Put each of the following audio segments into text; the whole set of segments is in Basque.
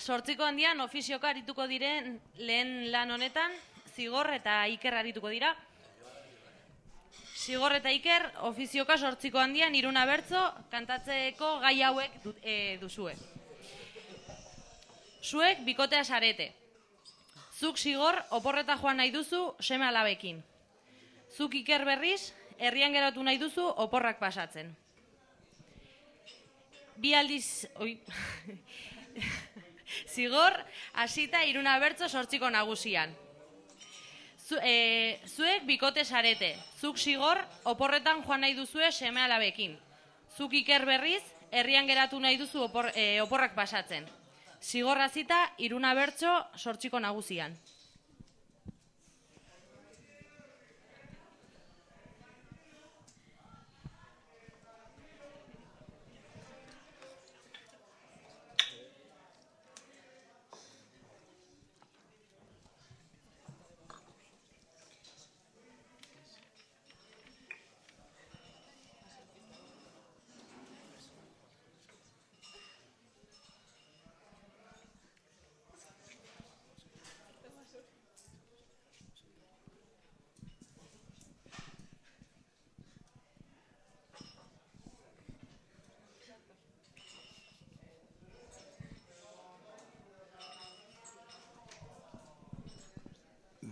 sortziko handian ofizioka arituko diren lehen lan honetan, zigor eta iker arituko dira. Zigor eta iker ofizioka sortziko handian iruna bertzo kantatzeko gai hauek du, e, duzue. Zuek bikotea sarete. Zuk zigor oporreta joan nahi duzu seme alabekin. Zuk iker berriz, herrian geratu nahi duzu oporrak pasatzen. Bi aldiz... Oi. Zigor, hasita iruna bertzo sortziko nagusian. Zu, e, zuek bikote sarete. Zuk zigor, oporretan joan nahi duzue seme alabekin. Zuk iker berriz, herrian geratu nahi duzu opor, e, oporrak pasatzen. Zigor hasita iruna bertzo sortziko nagusian.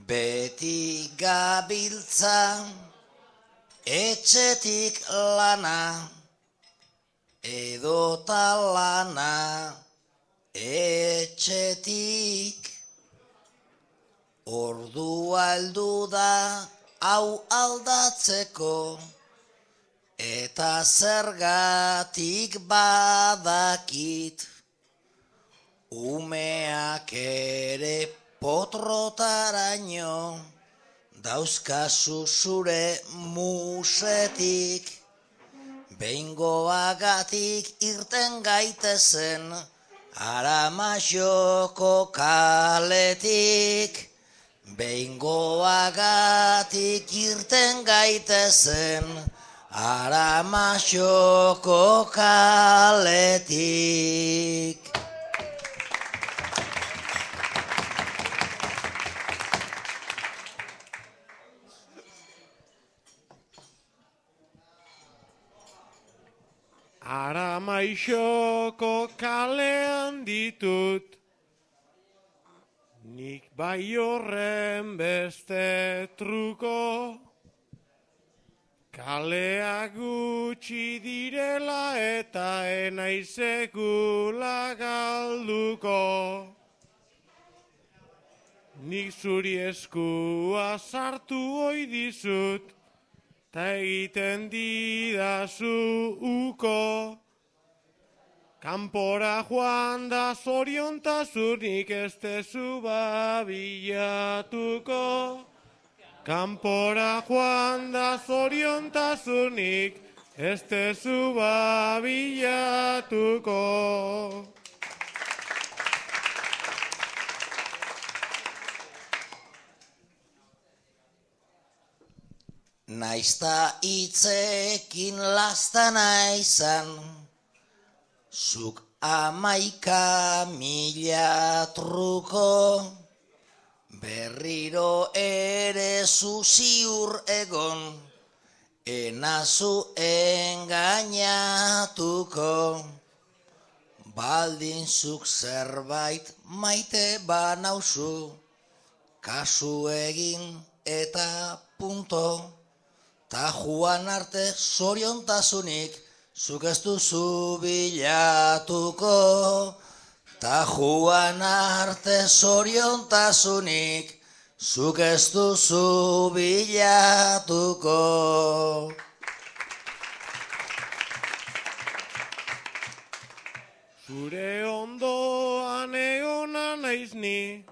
Beti gabiltza etxetik lana edota lana etxetik. Ordua heldu da hau aldatzeko eta zergatik badakit. Umeak ere potrotaraino dauzkazu zure musetik. Behingoagatik irten gaitezen aramasioko kaletik. Behingoagatik irten gaitezen aramasioko kaletik Ara maixoko kalean ditut, nik bai horren beste truko. Kalea gutxi direla eta enaizekula galduko. Nik zuri eskua sartu oi dizut, ta egiten didazu uko. Kanpora joan da zoriontasunik ez tezu babilatuko. Kanpora joan da zoriontasunik ez tezu babilatuko. Naizta hitzekin lastana izan, zuk amaika mila truko, berriro ere zuziur egon, enazu engainatuko, baldin zuk zerbait maite banauzu, kasu egin eta punto. Ta juan arte zoriontasunik zuk ez duzu bilatuko. Ta juan arte zoriontasunik zuk ez duzu bilatuko. Zure ondoan eona naiz ni,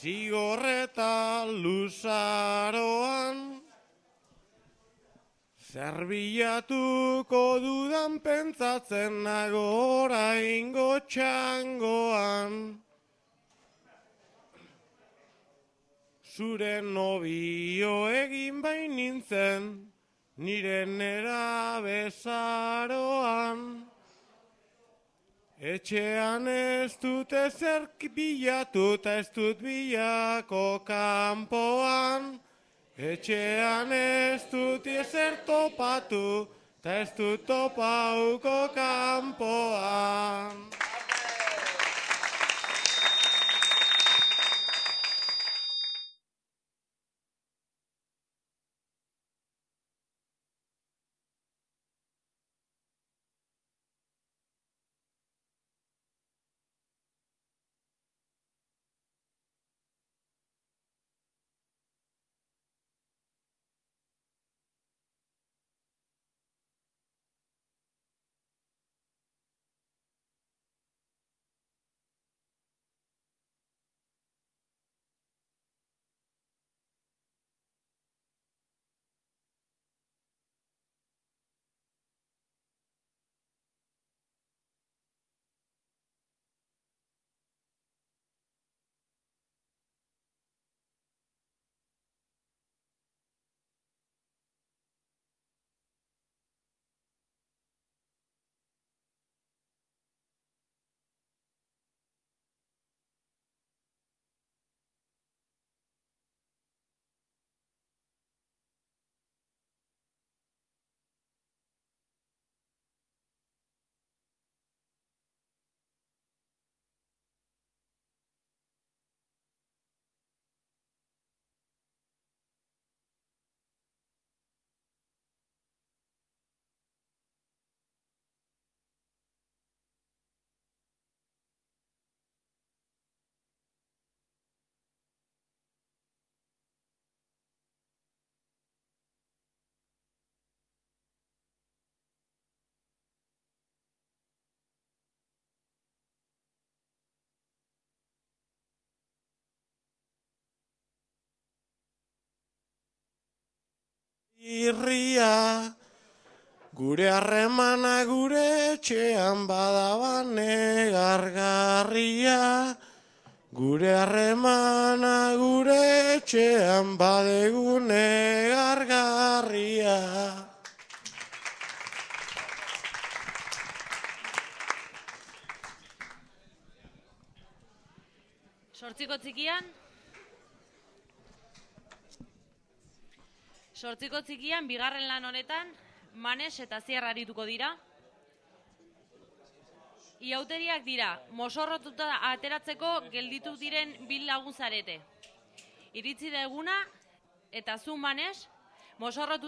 zigorreta luzaroan, Zerbilatuko dudan pentsatzen nago oraingo txangoan. Zure nobio egin bain nintzen, nire nera bezaroan. Etxean ez dut ezer bilatu eta ez dut bilako kanpoan. Etxean ez dut ezer topatu eta ez dut topauko kanpoan. Irria, gure harremana gure etxean badabane gargarria. Gure harremana gure etxean badegune gargarria. Sortziko txikian? Sortziko txikian, bigarren lan honetan, manes eta ziar arituko dira. Iauteriak dira, mosorrotuta ateratzeko gelditu diren bil lagun zarete. Iritzi da eguna, eta zu manes, mosorrotuta